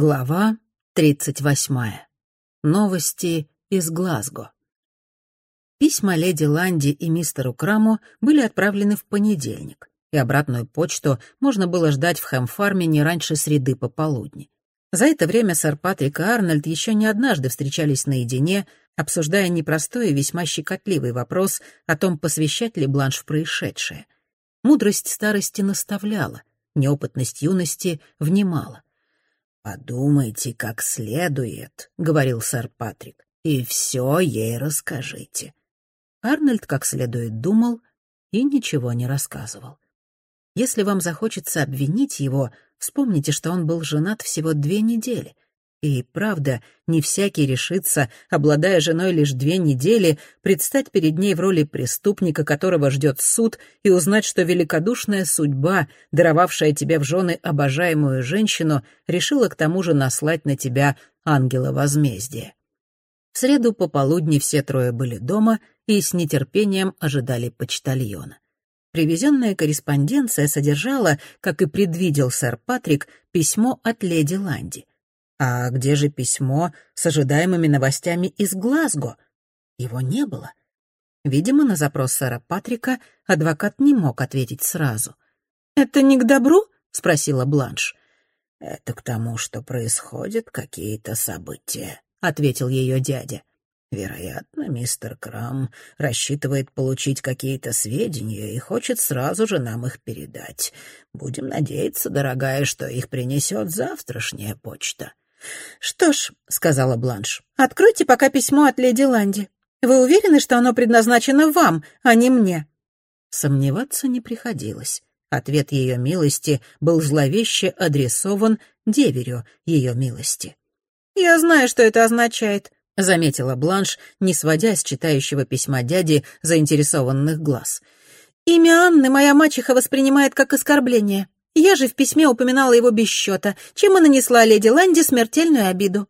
Глава 38. Новости из Глазго. Письма леди Ланди и мистеру Краму были отправлены в понедельник, и обратную почту можно было ждать в Хэмфарме не раньше среды пополудни. За это время сэр Патрик и Арнольд еще не однажды встречались наедине, обсуждая непростой и весьма щекотливый вопрос о том, посвящать ли Бланш в происшедшее. Мудрость старости наставляла, неопытность юности внимала. «Подумайте как следует», — говорил сэр Патрик, — «и все ей расскажите». Арнольд как следует думал и ничего не рассказывал. Если вам захочется обвинить его, вспомните, что он был женат всего две недели — и правда, не всякий решится, обладая женой лишь две недели, предстать перед ней в роли преступника, которого ждет суд, и узнать, что великодушная судьба, даровавшая тебе в жены обожаемую женщину, решила к тому же наслать на тебя ангела возмездия. В среду пополудни все трое были дома и с нетерпением ожидали почтальона. Привезенная корреспонденция содержала, как и предвидел сэр Патрик, письмо от леди Ланди — а где же письмо с ожидаемыми новостями из Глазго? Его не было. Видимо, на запрос сэра Патрика адвокат не мог ответить сразу. «Это не к добру?» — спросила Бланш. «Это к тому, что происходят какие-то события», — ответил ее дядя. «Вероятно, мистер Крам рассчитывает получить какие-то сведения и хочет сразу же нам их передать. Будем надеяться, дорогая, что их принесет завтрашняя почта». «Что ж», — сказала Бланш, — «откройте пока письмо от леди Ланди. Вы уверены, что оно предназначено вам, а не мне?» Сомневаться не приходилось. Ответ ее милости был зловеще адресован деверю ее милости. «Я знаю, что это означает», — заметила Бланш, не сводя с читающего письма дяди заинтересованных глаз. «Имя Анны моя мачеха воспринимает как оскорбление. Я же в письме упоминала его без счета, чем и нанесла леди Ланди смертельную обиду.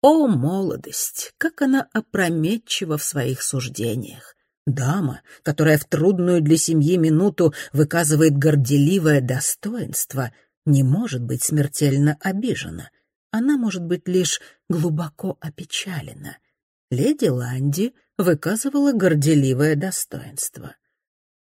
О, молодость! Как она опрометчива в своих суждениях! Дама, которая в трудную для семьи минуту выказывает горделивое достоинство, не может быть смертельно обижена. Она может быть лишь глубоко опечалена. Леди Ланди выказывала горделивое достоинство.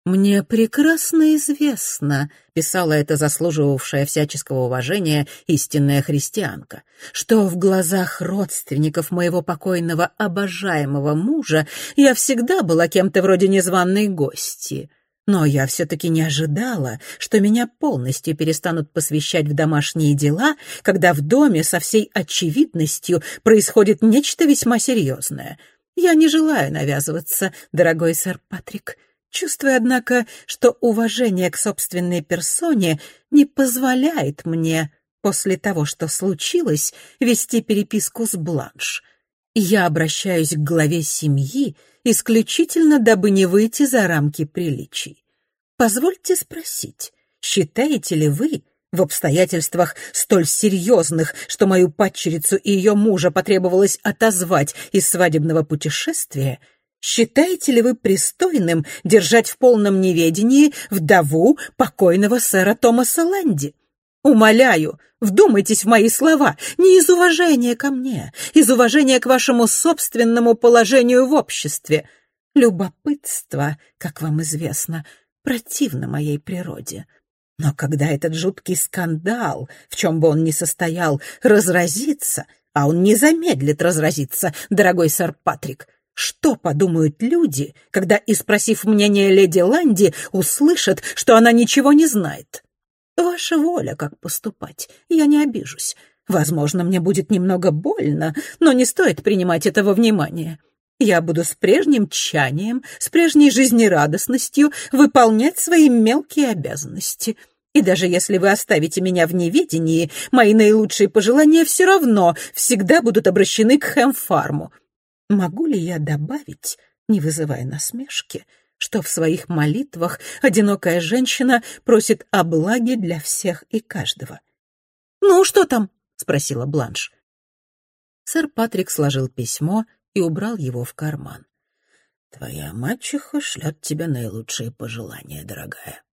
«Мне прекрасно известно», — писала эта заслуживавшая всяческого уважения истинная христианка, «что в глазах родственников моего покойного обожаемого мужа я всегда была кем-то вроде незваной гости. Но я все-таки не ожидала, что меня полностью перестанут посвящать в домашние дела, когда в доме со всей очевидностью происходит нечто весьма серьезное. Я не желаю навязываться, дорогой сэр Патрик». Чувствую, однако, что уважение к собственной персоне не позволяет мне, после того, что случилось, вести переписку с Бланш. Я обращаюсь к главе семьи исключительно, дабы не выйти за рамки приличий. Позвольте спросить, считаете ли вы, в обстоятельствах столь серьезных, что мою падчерицу и ее мужа потребовалось отозвать из свадебного путешествия, Считаете ли вы пристойным держать в полном неведении вдову покойного сэра Томаса Лэнди? Умоляю, вдумайтесь в мои слова, не из уважения ко мне, из уважения к вашему собственному положению в обществе. Любопытство, как вам известно, противно моей природе. Но когда этот жуткий скандал, в чем бы он ни состоял, разразится, а он не замедлит разразиться, дорогой сэр Патрик, что подумают люди, когда, испросив мнение леди Ланди, услышат, что она ничего не знает? Ваша воля, как поступать, я не обижусь. Возможно, мне будет немного больно, но не стоит принимать этого внимания. Я буду с прежним тщанием, с прежней жизнерадостностью выполнять свои мелкие обязанности. И даже если вы оставите меня в неведении, мои наилучшие пожелания все равно всегда будут обращены к Хэмфарму. Могу ли я добавить, не вызывая насмешки, что в своих молитвах одинокая женщина просит о благе для всех и каждого? «Ну, что там?» — спросила Бланш. Сэр Патрик сложил письмо и убрал его в карман. «Твоя мачеха шлет тебе наилучшие пожелания, дорогая.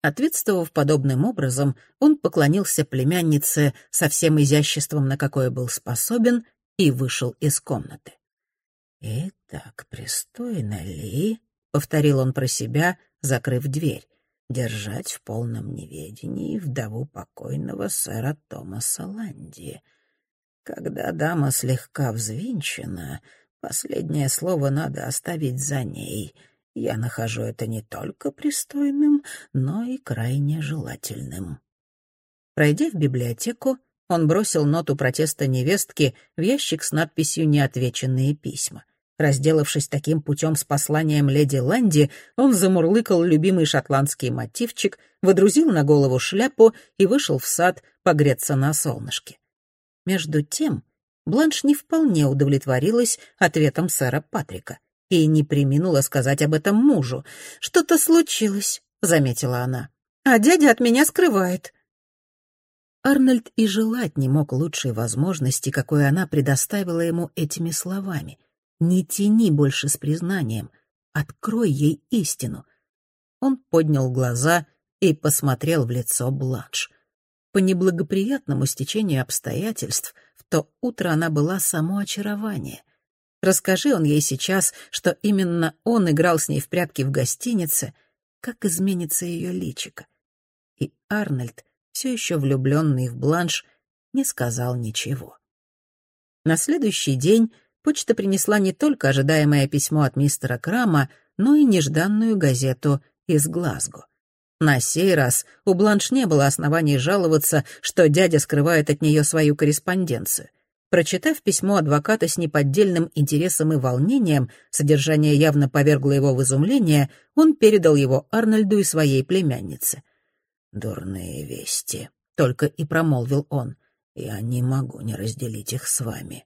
Ответствовав подобным образом, он поклонился племяннице со всем изяществом, на какое был способен, и вышел из комнаты. «Итак, пристойно ли?» — повторил он про себя, закрыв дверь. «Держать в полном неведении вдову покойного сэра Томаса Ланди. Когда дама слегка взвинчена, последнее слово надо оставить за ней. Я нахожу это не только пристойным, но и крайне желательным». Пройдя в библиотеку, он бросил ноту протеста невестки в ящик с надписью «Неотвеченные письма». Разделавшись таким путем с посланием леди Ланди, он замурлыкал любимый шотландский мотивчик, водрузил на голову шляпу и вышел в сад погреться на солнышке. Между тем Бланш не вполне удовлетворилась ответом сэра Патрика и не приминула сказать об этом мужу. «Что-то случилось», — заметила она. «А дядя от меня скрывает». Арнольд и желать не мог лучшей возможности, какой она предоставила ему этими словами. «Не тяни больше с признанием. Открой ей истину». Он поднял глаза и посмотрел в лицо Бланш. По неблагоприятному стечению обстоятельств в то утро она была само очарование. Расскажи он ей сейчас, что именно он играл с ней в прятки в гостинице, как изменится ее личико. И Арнольд все еще влюбленный в Бланш, не сказал ничего. На следующий день почта принесла не только ожидаемое письмо от мистера Крама, но и нежданную газету из Глазго. На сей раз у Бланш не было оснований жаловаться, что дядя скрывает от нее свою корреспонденцию. Прочитав письмо адвоката с неподдельным интересом и волнением, содержание явно повергло его в изумление, он передал его Арнольду и своей племяннице — «Дурные вести», — только и промолвил он. «Я не могу не разделить их с вами».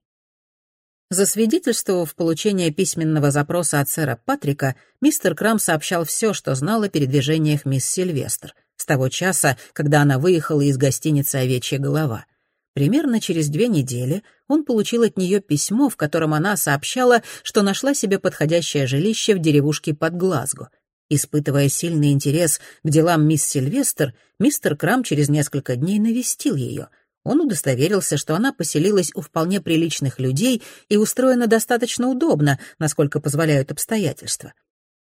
Засвидетельствовав получение письменного запроса от сэра Патрика, мистер Крам сообщал все, что знал о передвижениях мисс Сильвестр, с того часа, когда она выехала из гостиницы «Овечья голова». Примерно через две недели он получил от нее письмо, в котором она сообщала, что нашла себе подходящее жилище в деревушке под Глазго — Испытывая сильный интерес к делам мисс Сильвестр, мистер Крам через несколько дней навестил ее. Он удостоверился, что она поселилась у вполне приличных людей и устроена достаточно удобно, насколько позволяют обстоятельства.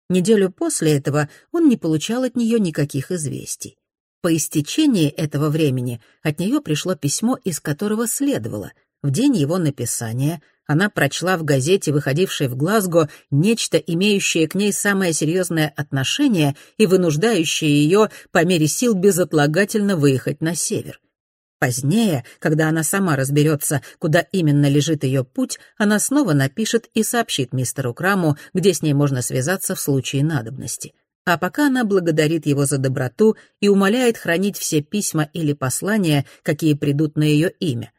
Неделю после этого он не получал от нее никаких известий. По истечении этого времени от нее пришло письмо, из которого следовало. В день его написания она прочла в газете, выходившей в Глазго, нечто, имеющее к ней самое серьезное отношение и вынуждающее ее по мере сил безотлагательно выехать на север. Позднее, когда она сама разберется, куда именно лежит ее путь, она снова напишет и сообщит мистеру Краму, где с ней можно связаться в случае надобности. А пока она благодарит его за доброту и умоляет хранить все письма или послания, какие придут на ее имя.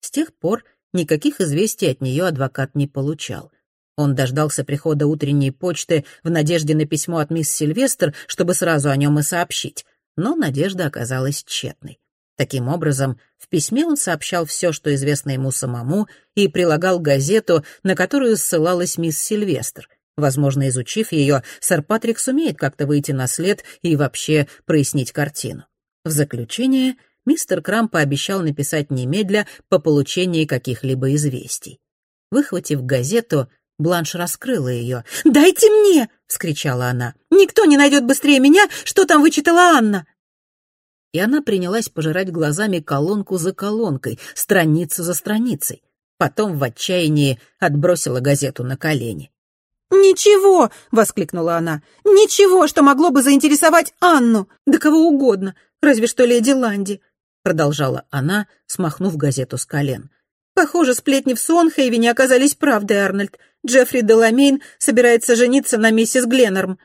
С тех пор Никаких известий от нее адвокат не получал. Он дождался прихода утренней почты в надежде на письмо от мисс Сильвестр, чтобы сразу о нем и сообщить, но надежда оказалась тщетной. Таким образом, в письме он сообщал все, что известно ему самому, и прилагал газету, на которую ссылалась мисс Сильвестр. Возможно, изучив ее, сэр Патрик сумеет как-то выйти на след и вообще прояснить картину. В заключение мистер Крам пообещал написать немедля по получении каких-либо известий. Выхватив газету, Бланш раскрыла ее. «Дайте мне!» — вскричала она. «Никто не найдет быстрее меня, что там вычитала Анна!» И она принялась пожирать глазами колонку за колонкой, страницу за страницей. Потом в отчаянии отбросила газету на колени. «Ничего!» — воскликнула она. «Ничего, что могло бы заинтересовать Анну! Да кого угодно! Разве что леди Ланди! Продолжала она, смахнув газету с колен. «Похоже, сплетни в Сонхейвене оказались правдой, Арнольд. Джеффри Деламейн собирается жениться на миссис Гленнерм».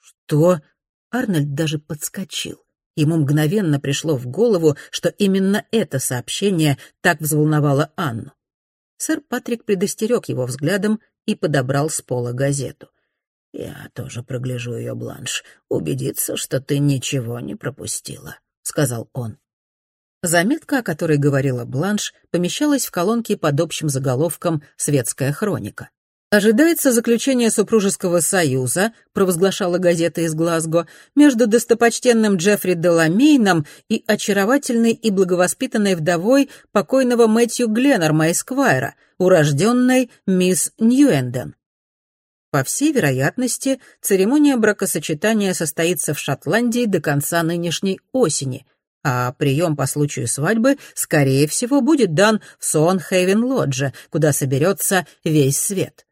«Что?» Арнольд даже подскочил. Ему мгновенно пришло в голову, что именно это сообщение так взволновало Анну. Сэр Патрик предостерег его взглядом и подобрал с пола газету. «Я тоже прогляжу ее, Бланш, убедиться, что ты ничего не пропустила», — сказал он. Заметка, о которой говорила Бланш, помещалась в колонке под общим заголовком «Светская хроника». Ожидается заключение супружеского союза, провозглашала газета из Глазго, между достопочтенным Джеффри Деламейном и очаровательной и благовоспитанной вдовой покойного Мэтью Гленнерма Эсквайра, урожденной мисс Ньюэнден. По всей вероятности, церемония бракосочетания состоится в Шотландии до конца нынешней осени, а прием по случаю свадьбы, скорее всего, будет дан в Сон-Хейвен-Лодже, куда соберется весь свет.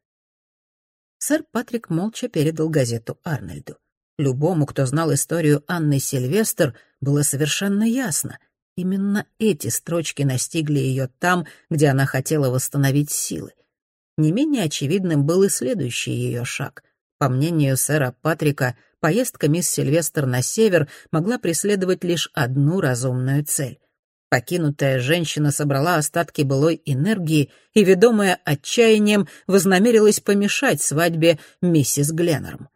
Сэр Патрик молча передал газету Арнольду. Любому, кто знал историю Анны Сильвестр, было совершенно ясно. Именно эти строчки настигли ее там, где она хотела восстановить силы. Не менее очевидным был и следующий ее шаг. По мнению сэра Патрика, поездка мисс Сильвестр на север могла преследовать лишь одну разумную цель Покинутая женщина собрала остатки былой энергии и, ведомая отчаянием, вознамерилась помешать свадьбе миссис Гленнерм.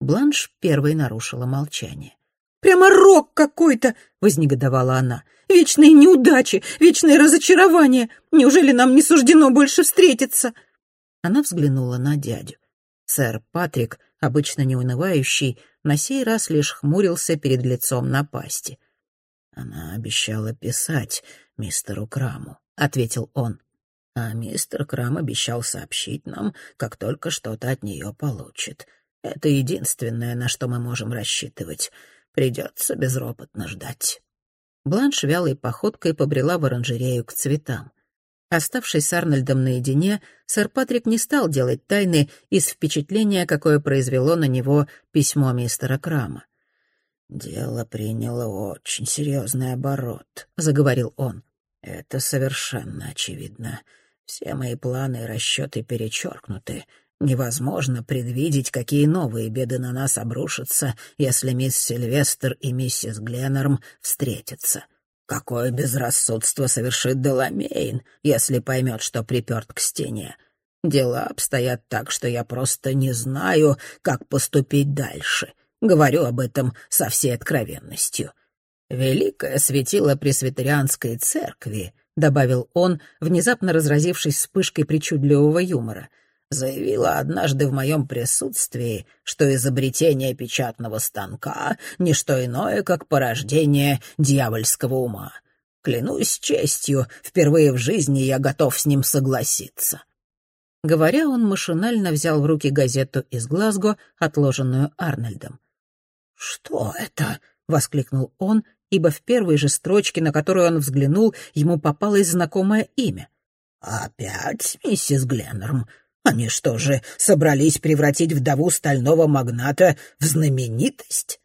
Бланш первой нарушила молчание. «Прямо рок какой-то!» — вознегодовала она. «Вечные неудачи, вечные разочарования! Неужели нам не суждено больше встретиться?» Она взглянула на дядю. Сэр Патрик, обычно неунывающий, на сей раз лишь хмурился перед лицом напасти — «Она обещала писать мистеру Краму», — ответил он. «А мистер Крам обещал сообщить нам, как только что-то от нее получит. Это единственное, на что мы можем рассчитывать. Придется безропотно ждать». Бланш вялой походкой побрела в оранжерею к цветам. Оставшись с Арнольдом наедине, сэр Патрик не стал делать тайны из впечатления, какое произвело на него письмо мистера Крама. «Дело приняло очень серьезный оборот», — заговорил он. «Это совершенно очевидно. Все мои планы и расчеты перечеркнуты. Невозможно предвидеть, какие новые беды на нас обрушатся, если мисс Сильвестр и миссис Гленнерм встретятся. Какое безрассудство совершит Деламейн, если поймет, что приперт к стене. Дела обстоят так, что я просто не знаю, как поступить дальше. Говорю об этом со всей откровенностью. «Великое светило Пресвитерианской церкви», — добавил он, внезапно разразившись вспышкой причудливого юмора, заявила однажды в моем присутствии, что изобретение печатного станка — не что иное, как порождение дьявольского ума. Клянусь честью, впервые в жизни я готов с ним согласиться. Говоря, он машинально взял в руки газету из Глазго, отложенную Арнольдом. «Что это?» — воскликнул он, ибо в первой же строчке, на которую он взглянул, ему попалось знакомое имя. «Опять миссис Гленнерм? Они что же, собрались превратить вдову стального магната в знаменитость?»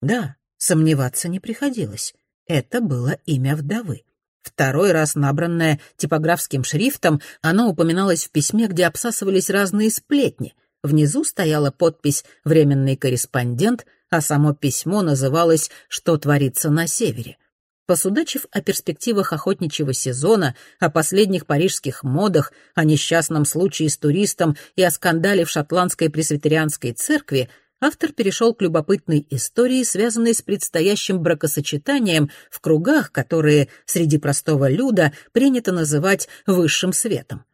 Да, сомневаться не приходилось. Это было имя вдовы. Второй раз набранное типографским шрифтом, оно упоминалось в письме, где обсасывались разные сплетни. Внизу стояла подпись «Временный корреспондент», а само письмо называлось «Что творится на севере». Посудачив о перспективах охотничьего сезона, о последних парижских модах, о несчастном случае с туристом и о скандале в шотландской пресвитерианской церкви, автор перешел к любопытной истории, связанной с предстоящим бракосочетанием в кругах, которые среди простого люда принято называть высшим светом.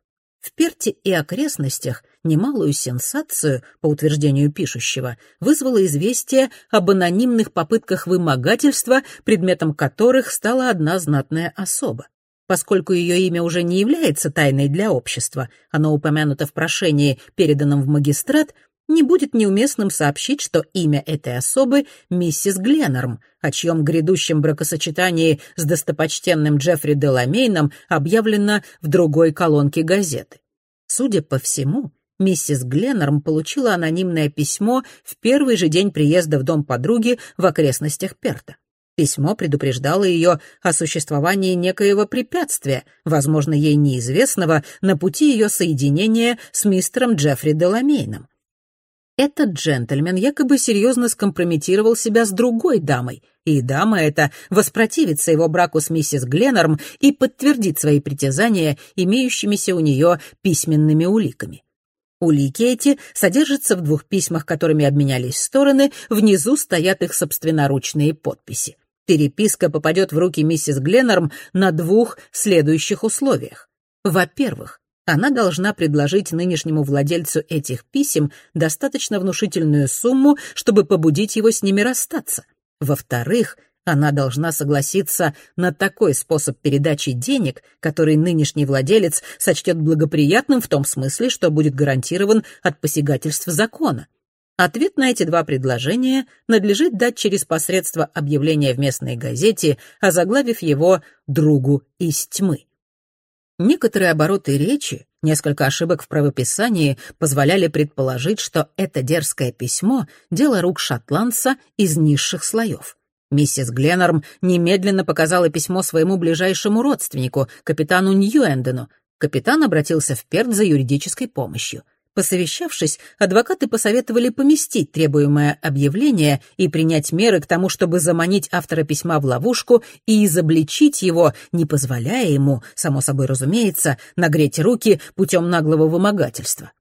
В Перте и окрестностях немалую сенсацию, по утверждению пишущего, вызвало известие об анонимных попытках вымогательства, предметом которых стала одна знатная особа. Поскольку ее имя уже не является тайной для общества, оно упомянуто в прошении, переданном в магистрат, не будет неуместным сообщить, что имя этой особы — миссис Гленнерм, о чьем грядущем бракосочетании с достопочтенным Джеффри Деламейном объявлено в другой колонке газеты. Судя по всему, миссис Гленнерм получила анонимное письмо в первый же день приезда в дом подруги в окрестностях Перта. Письмо предупреждало ее о существовании некоего препятствия, возможно, ей неизвестного, на пути ее соединения с мистером Джеффри Деламейном. Этот джентльмен якобы серьезно скомпрометировал себя с другой дамой, и дама эта воспротивится его браку с миссис Гленнерм и подтвердит свои притязания имеющимися у нее письменными уликами. Улики эти содержатся в двух письмах, которыми обменялись стороны, внизу стоят их собственноручные подписи. Переписка попадет в руки миссис Гленнерм на двух следующих условиях. Во-первых, Она должна предложить нынешнему владельцу этих писем достаточно внушительную сумму, чтобы побудить его с ними расстаться. Во-вторых, она должна согласиться на такой способ передачи денег, который нынешний владелец сочтет благоприятным в том смысле, что будет гарантирован от посягательств закона. Ответ на эти два предложения надлежит дать через посредство объявления в местной газете, озаглавив его «Другу из тьмы». Некоторые обороты речи, несколько ошибок в правописании позволяли предположить, что это дерзкое письмо — дело рук шотландца из низших слоев. Миссис Гленнорм немедленно показала письмо своему ближайшему родственнику, капитану Ньюэндену. Капитан обратился в Перт за юридической помощью. Посовещавшись, адвокаты посоветовали поместить требуемое объявление и принять меры к тому, чтобы заманить автора письма в ловушку и изобличить его, не позволяя ему, само собой разумеется, нагреть руки путем наглого вымогательства.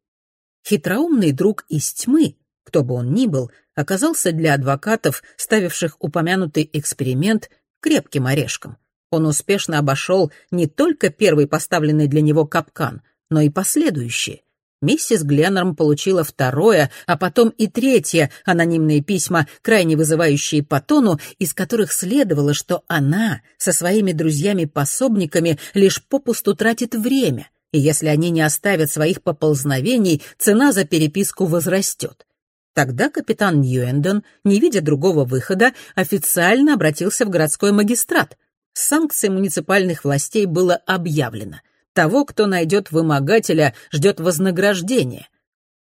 Хитроумный друг из тьмы, кто бы он ни был, оказался для адвокатов, ставивших упомянутый эксперимент, крепким орешком. Он успешно обошел не только первый поставленный для него капкан, но и последующие — Миссис Гленнорм получила второе, а потом и третье анонимные письма, крайне вызывающие по тону, из которых следовало, что она со своими друзьями-пособниками лишь попусту тратит время, и если они не оставят своих поползновений, цена за переписку возрастет. Тогда капитан Ньюэндон, не видя другого выхода, официально обратился в городской магистрат. Санкции муниципальных властей было объявлено — того, кто найдет вымогателя, ждет вознаграждение.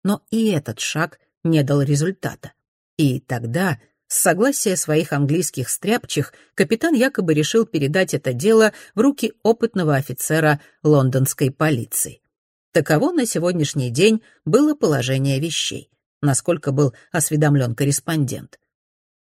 Но и этот шаг не дал результата. И тогда, с согласия своих английских стряпчих, капитан якобы решил передать это дело в руки опытного офицера лондонской полиции. Таково на сегодняшний день было положение вещей, насколько был осведомлен корреспондент.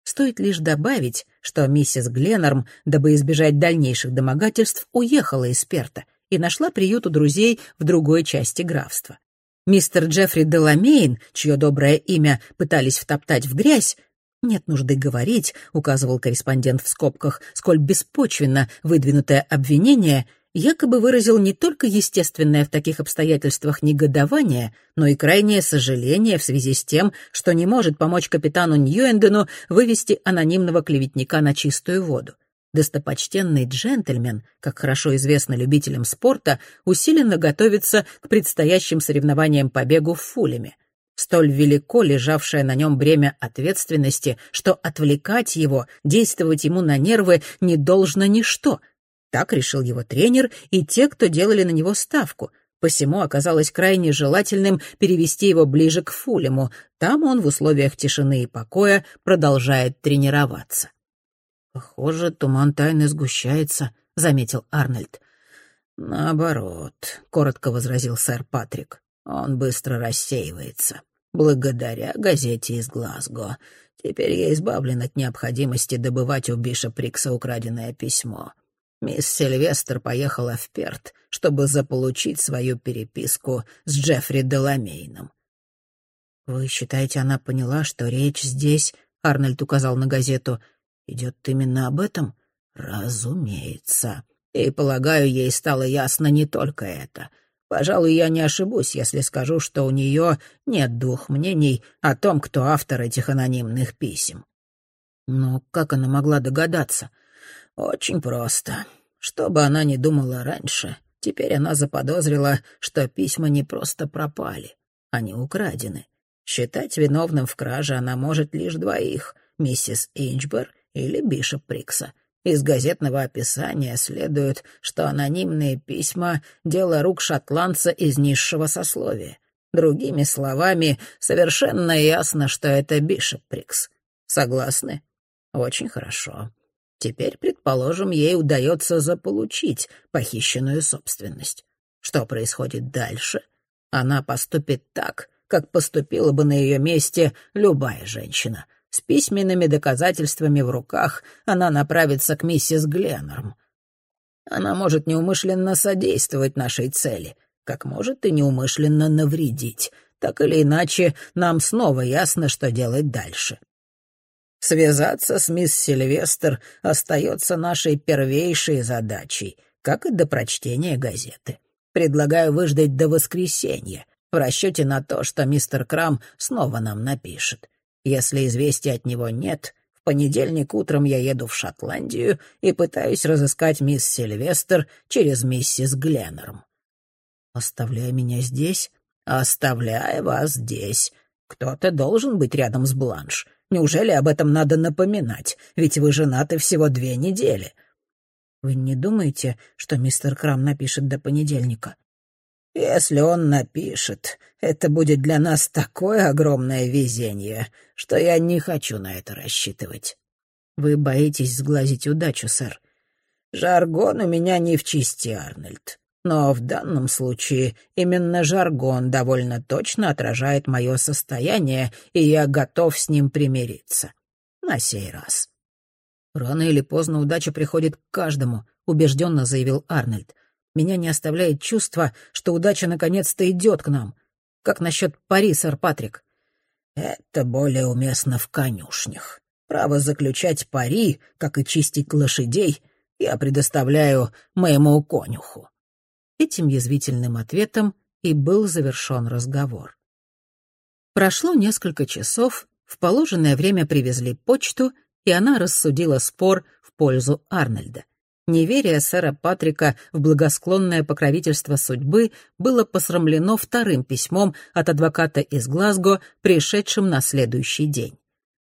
Стоит лишь добавить, что миссис Гленнорм, дабы избежать дальнейших домогательств, уехала из Перта и нашла приют у друзей в другой части графства. Мистер Джеффри Деламейн, чье доброе имя пытались втоптать в грязь, «Нет нужды говорить», — указывал корреспондент в скобках, сколь беспочвенно выдвинутое обвинение, якобы выразил не только естественное в таких обстоятельствах негодование, но и крайнее сожаление в связи с тем, что не может помочь капитану Ньюэндену вывести анонимного клеветника на чистую воду. Достопочтенный джентльмен, как хорошо известно любителям спорта, усиленно готовится к предстоящим соревнованиям по бегу в фулеме. Столь велико лежавшее на нем бремя ответственности, что отвлекать его, действовать ему на нервы не должно ничто. Так решил его тренер и те, кто делали на него ставку. Посему оказалось крайне желательным перевести его ближе к фулему. Там он в условиях тишины и покоя продолжает тренироваться. «Похоже, туман тайны сгущается», — заметил Арнольд. «Наоборот», — коротко возразил сэр Патрик. «Он быстро рассеивается. Благодаря газете из Глазго. Теперь я избавлен от необходимости добывать у Биша Прикса украденное письмо. Мисс Сильвестр поехала в Перт, чтобы заполучить свою переписку с Джеффри Деламейном». «Вы считаете, она поняла, что речь здесь...» — Арнольд указал на газету — Идет именно об этом? Разумеется. И, полагаю, ей стало ясно не только это. Пожалуй, я не ошибусь, если скажу, что у нее нет двух мнений о том, кто автор этих анонимных писем. Но как она могла догадаться? Очень просто. Что бы она ни думала раньше, теперь она заподозрила, что письма не просто пропали, они украдены. Считать виновным в краже она может лишь двоих — миссис Инчбер или Бишоп Прикса. Из газетного описания следует, что анонимные письма — дело рук шотландца из низшего сословия. Другими словами, совершенно ясно, что это Бишоп Прикс. Согласны? Очень хорошо. Теперь, предположим, ей удается заполучить похищенную собственность. Что происходит дальше? Она поступит так, как поступила бы на ее месте любая женщина — с письменными доказательствами в руках она направится к миссис Гленнорм. Она может неумышленно содействовать нашей цели, как может и неумышленно навредить. Так или иначе, нам снова ясно, что делать дальше. Связаться с мисс Сильвестр остается нашей первейшей задачей, как и до прочтения газеты. Предлагаю выждать до воскресенья, в расчете на то, что мистер Крам снова нам напишет. Если известия от него нет, в понедельник утром я еду в Шотландию и пытаюсь разыскать мисс Сильвестр через миссис Гленнерм. Оставляя меня здесь? Оставляя вас здесь. Кто-то должен быть рядом с Бланш. Неужели об этом надо напоминать? Ведь вы женаты всего две недели. Вы не думаете, что мистер Крам напишет до понедельника? Если он напишет, это будет для нас такое огромное везение, что я не хочу на это рассчитывать. Вы боитесь сглазить удачу, сэр. Жаргон у меня не в чести, Арнольд. Но в данном случае именно жаргон довольно точно отражает мое состояние, и я готов с ним примириться. На сей раз. «Рано или поздно удача приходит к каждому», — убежденно заявил Арнольд. «Меня не оставляет чувство, что удача наконец-то идет к нам. Как насчет пари, сэр Патрик?» «Это более уместно в конюшнях. Право заключать пари, как и чистить лошадей, я предоставляю моему конюху». Этим язвительным ответом и был завершен разговор. Прошло несколько часов, в положенное время привезли почту, и она рассудила спор в пользу Арнольда. Неверие сэра Патрика в благосклонное покровительство судьбы было посрамлено вторым письмом от адвоката из Глазго, пришедшим на следующий день.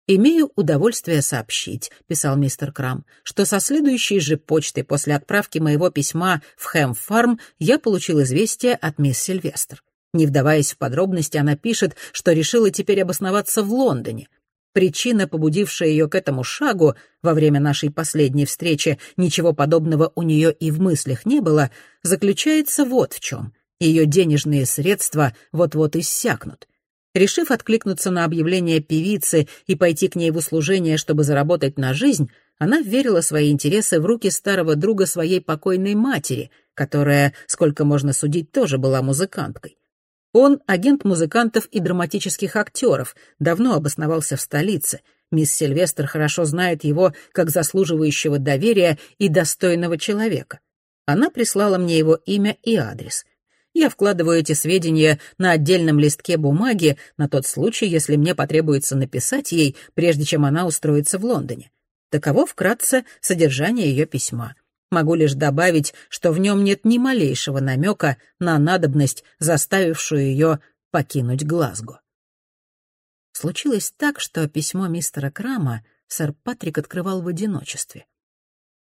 «Имею удовольствие сообщить», — писал мистер Крам, «что со следующей же почты после отправки моего письма в Хэм-фарм я получил известие от мисс Сильвестр. Не вдаваясь в подробности, она пишет, что решила теперь обосноваться в Лондоне. Причина, побудившая ее к этому шагу, во время нашей последней встречи ничего подобного у нее и в мыслях не было, заключается вот в чем. Ее денежные средства вот-вот иссякнут. Решив откликнуться на объявление певицы и пойти к ней в услужение, чтобы заработать на жизнь, она верила свои интересы в руки старого друга своей покойной матери, которая, сколько можно судить, тоже была музыканткой. Он — агент музыкантов и драматических актеров, давно обосновался в столице. Мисс Сильвестр хорошо знает его как заслуживающего доверия и достойного человека. Она прислала мне его имя и адрес — я вкладываю эти сведения на отдельном листке бумаги на тот случай, если мне потребуется написать ей, прежде чем она устроится в Лондоне. Таково вкратце содержание ее письма. Могу лишь добавить, что в нем нет ни малейшего намека на надобность, заставившую ее покинуть Глазго. Случилось так, что письмо мистера Крама сэр Патрик открывал в одиночестве.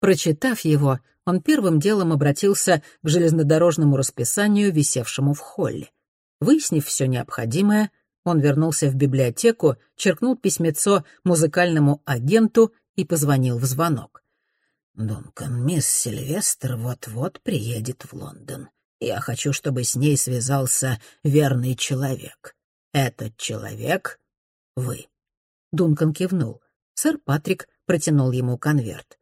Прочитав его, он первым делом обратился к железнодорожному расписанию, висевшему в холле. Выяснив все необходимое, он вернулся в библиотеку, черкнул письмецо музыкальному агенту и позвонил в звонок. «Дункан, мисс Сильвестр вот-вот приедет в Лондон. Я хочу, чтобы с ней связался верный человек. Этот человек — вы». Дункан кивнул. Сэр Патрик протянул ему конверт.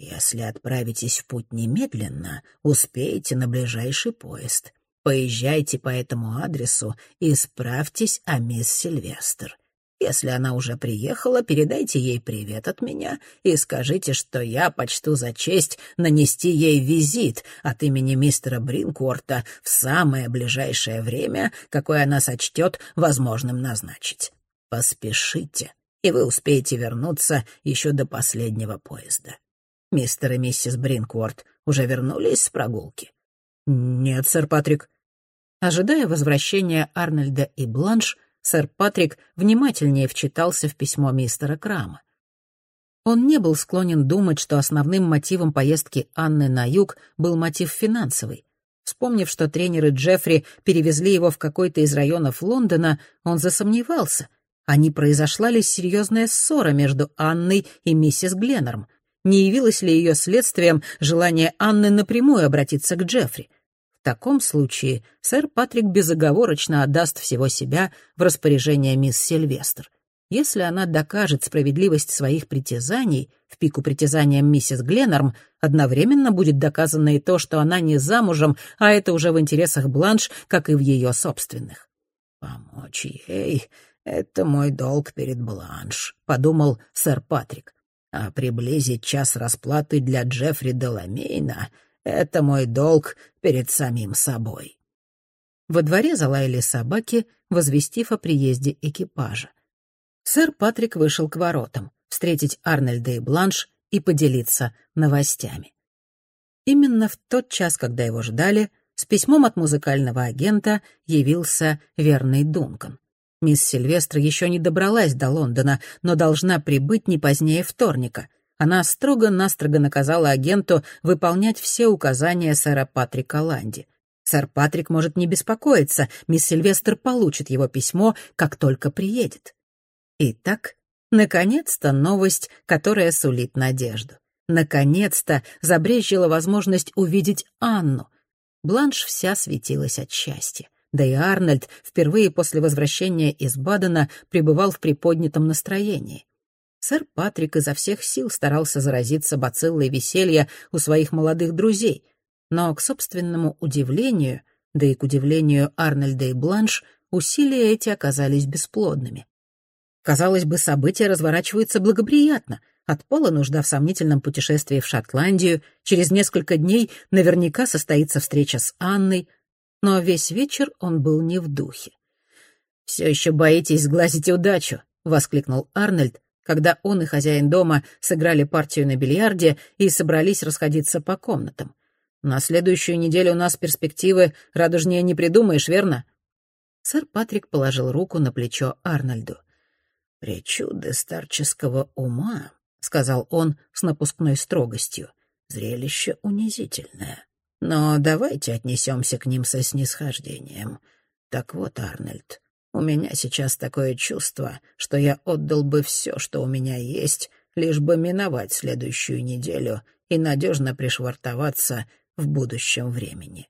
Если отправитесь в путь немедленно, успеете на ближайший поезд. Поезжайте по этому адресу и справьтесь о мисс Сильвестр. Если она уже приехала, передайте ей привет от меня и скажите, что я почту за честь нанести ей визит от имени мистера Бринкорта в самое ближайшее время, какое она сочтет возможным назначить. Поспешите, и вы успеете вернуться еще до последнего поезда. Мистер и миссис Бринкворт уже вернулись с прогулки? Нет, сэр Патрик. Ожидая возвращения Арнольда и Бланш, сэр Патрик внимательнее вчитался в письмо мистера Крама. Он не был склонен думать, что основным мотивом поездки Анны на юг был мотив финансовый. Вспомнив, что тренеры Джеффри перевезли его в какой-то из районов Лондона, он засомневался, а не произошла ли серьезная ссора между Анной и миссис Гленнерм — не явилось ли ее следствием желание Анны напрямую обратиться к Джеффри. В таком случае сэр Патрик безоговорочно отдаст всего себя в распоряжение мисс Сильвестр. Если она докажет справедливость своих притязаний, в пику притязаниям миссис Гленнорм, одновременно будет доказано и то, что она не замужем, а это уже в интересах Бланш, как и в ее собственных. «Помочь ей — это мой долг перед Бланш», — подумал сэр Патрик. А приблизить час расплаты для Джеффри Деламейна Это мой долг перед самим собой». Во дворе залаяли собаки, возвестив о приезде экипажа. Сэр Патрик вышел к воротам, встретить Арнольда и Бланш и поделиться новостями. Именно в тот час, когда его ждали, с письмом от музыкального агента явился верный Дункан. Мисс Сильвестр еще не добралась до Лондона, но должна прибыть не позднее вторника. Она строго-настрого наказала агенту выполнять все указания сэра Патрика Ланди. Сэр Патрик может не беспокоиться, мисс Сильвестр получит его письмо, как только приедет. Итак, наконец-то новость, которая сулит надежду. Наконец-то забрежила возможность увидеть Анну. Бланш вся светилась от счастья. Да и Арнольд впервые после возвращения из Бадена пребывал в приподнятом настроении. Сэр Патрик изо всех сил старался заразиться бациллой веселья у своих молодых друзей, но, к собственному удивлению, да и к удивлению Арнольда и Бланш, усилия эти оказались бесплодными. Казалось бы, события разворачиваются благоприятно. От Пола нужда в сомнительном путешествии в Шотландию, через несколько дней наверняка состоится встреча с Анной — но весь вечер он был не в духе. «Все еще боитесь сглазить удачу», — воскликнул Арнольд, когда он и хозяин дома сыграли партию на бильярде и собрались расходиться по комнатам. «На следующую неделю у нас перспективы радужнее не придумаешь, верно?» Сэр Патрик положил руку на плечо Арнольду. «Причуды старческого ума», — сказал он с напускной строгостью, — «зрелище унизительное. Но давайте отнесемся к ним со снисхождением. Так вот, Арнольд, у меня сейчас такое чувство, что я отдал бы все, что у меня есть, лишь бы миновать следующую неделю и надежно пришвартоваться в будущем времени.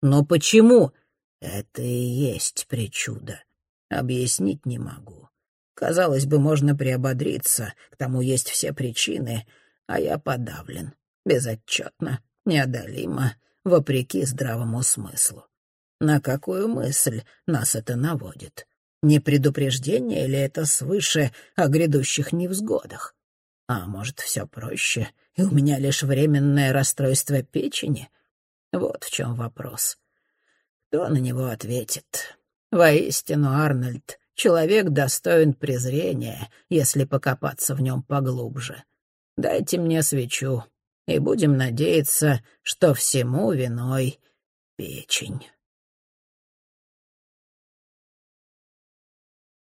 Но почему? Это и есть причуда. Объяснить не могу. Казалось бы, можно приободриться, к тому есть все причины, а я подавлен, безотчетно, неодолимо, вопреки здравому смыслу. На какую мысль нас это наводит? Не предупреждение ли это свыше о грядущих невзгодах? А может, все проще, и у меня лишь временное расстройство печени? Вот в чем вопрос. Кто на него ответит? Воистину, Арнольд, человек достоин презрения, если покопаться в нем поглубже. Дайте мне свечу, и будем надеяться, что всему виной печень.